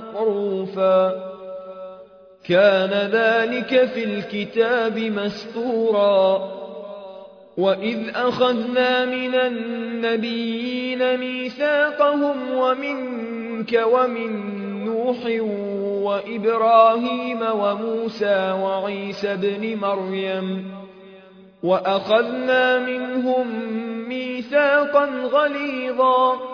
معروفا. كان ذلك في الكتاب مستورا. وإذ أخذنا من النبيين ميثاقهم ومنك ومن نوح وإبراهيم وموسى وعيسى بن مريم. وأخذنا منهم ميثاقا غليظا.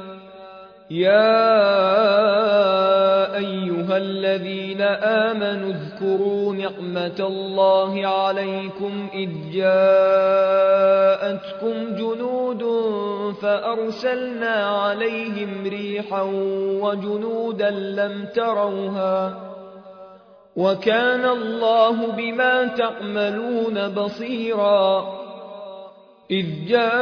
يا أيها الذين آمنوا اذكروا نعمة الله عليكم إذ جاءتكم جنود فأرسلنا عليهم ريحا وجنودا لم تروها وكان الله بما تعملون بصيرا إذ جاءوكم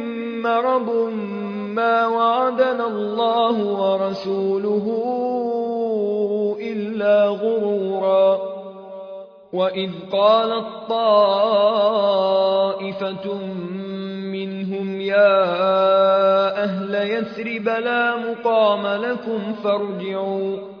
مرض ما وعدنا الله ورسوله إلا غرورا. وإذ قالت طائفة منهم يا أهل يثرب لا مقام لكم فارجعوا.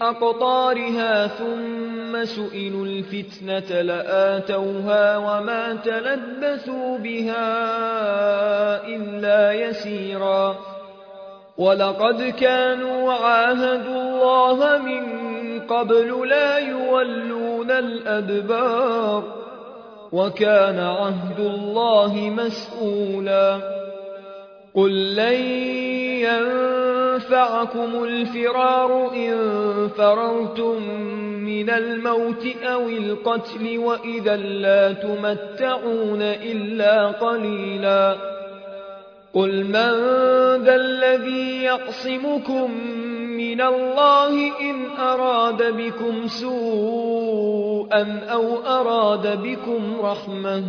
أقطارها ثم سئلوا الفتنة لآتوها وما تلبثوا بها إلا يسيرا. ولقد كانوا عاهدوا الله من قبل لا يولون الأدبار وكان عهد الله مسؤولا. قل لن ينفعكم الفرار إن فررتم من الموت أو القتل وإذا لا تمتعون إلا قليلا. قل من ذا الذي يعصمكم من الله إن أراد بكم سوءا أو أراد بكم رحمة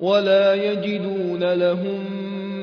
ولا يجدون لهم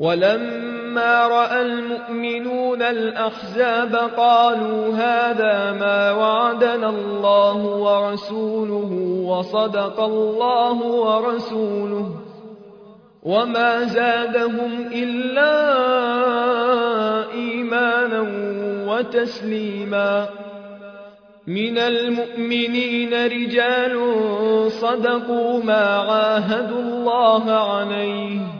ولما رأى المؤمنون الأحزاب قالوا هذا ما وعدنا الله ورسوله وصدق الله ورسوله وما زادهم إلا إيمانا وتسليما من المؤمنين رجال صدقوا ما عاهدوا الله عليه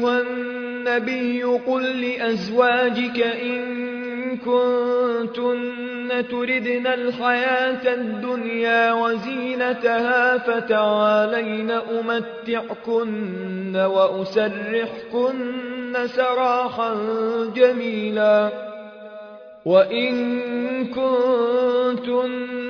أيها النبي قل لأزواجك إن كنتن تردن الحياة الدنيا وزينتها فتعالين أمتعكن وأسرحكن سراحا جميلا. وإن كنتن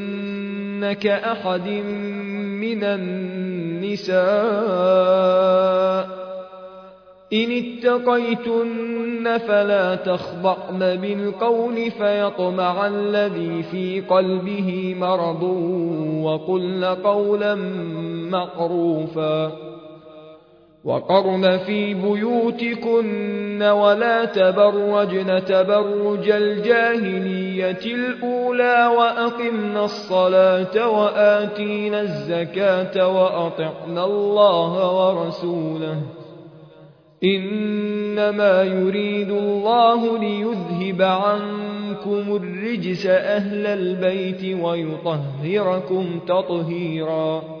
كأحد من النساء. إن اتقيتن فلا تخضعن بالقول فيطمع الذي في قلبه مرض وقلن قولا معروفا. وقرن في بيوتكن ولا تبرجن تبرج الجاهلية الأولى وأقمن الصلاة وآتين الزكاة وأطعن الله ورسوله. إنما يريد الله ليذهب عنكم الرجس أهل البيت ويطهركم تطهيرا.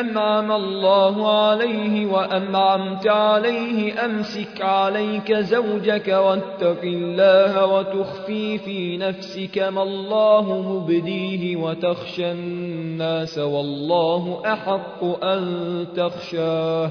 أنعم الله عليه وأنعمت عليه أمسك عليك زوجك واتق الله وتخفي في نفسك ما الله مبديه وتخشى الناس والله أحق أن تخشاه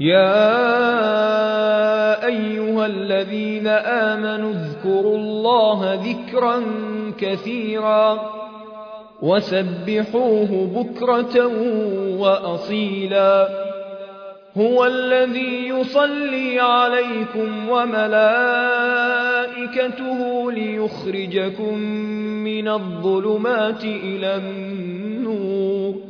يا أيها الذين آمنوا اذكروا الله ذكرا كثيرا وسبحوه بكرة وأصيلا هو الذي يصلي عليكم وملائكته ليخرجكم من الظلمات إلى النور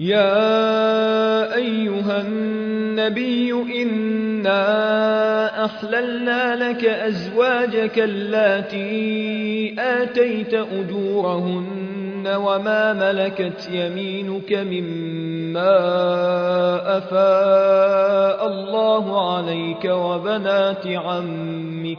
يا أيها النبي إنا أحللنا لك أزواجك اللاتي آتيت أجورهن وما ملكت يمينك مما أفاء الله عليك وبنات عمك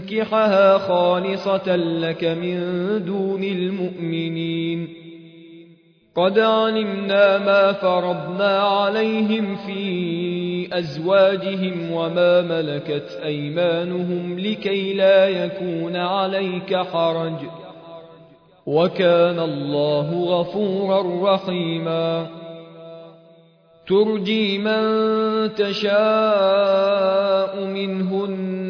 يستنكحها خالصة لك من دون المؤمنين. قد علمنا ما فرضنا عليهم في أزواجهم وما ملكت أيمانهم لكي لا يكون عليك حرج. وكان الله غفورا رحيما. ترجي من تشاء منهن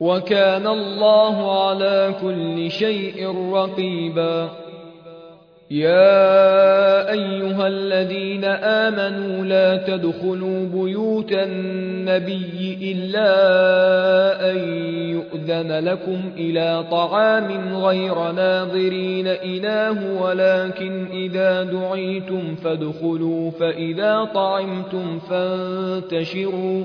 وكان الله على كل شيء رقيبا. يا أيها الذين آمنوا لا تدخلوا بيوت النبي إلا أن يؤذن لكم إلى طعام غير ناظرين إناه ولكن إذا دعيتم فادخلوا فإذا طعمتم فانتشروا.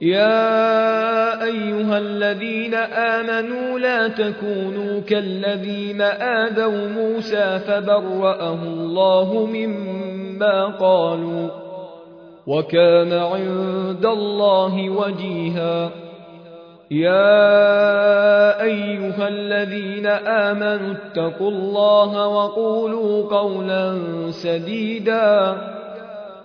يا أيها الذين آمنوا لا تكونوا كالذين آذوا موسى فبرأه الله مما قالوا وكان عند الله وجيها. يا أيها الذين آمنوا اتقوا الله وقولوا قولا سديدا.